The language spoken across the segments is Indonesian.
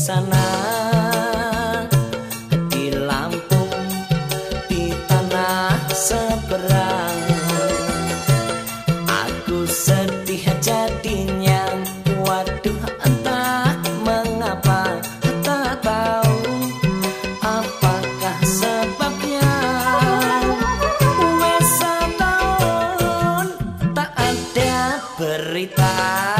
sana di Lampung di tanah seberang. Aku sedih jadinya waduh entah mengapa tak tahu apakah sebabnya. Wes tahun tak ada berita.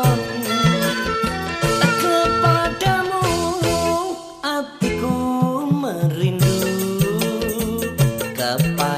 kepada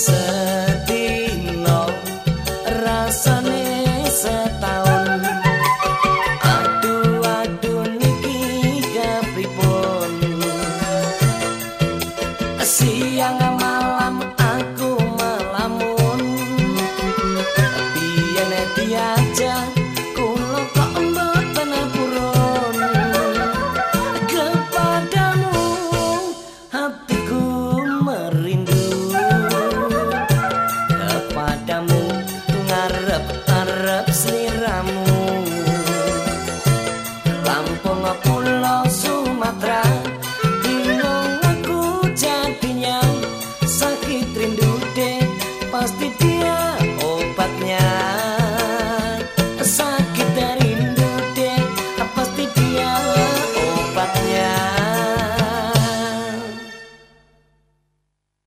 sun. perhaps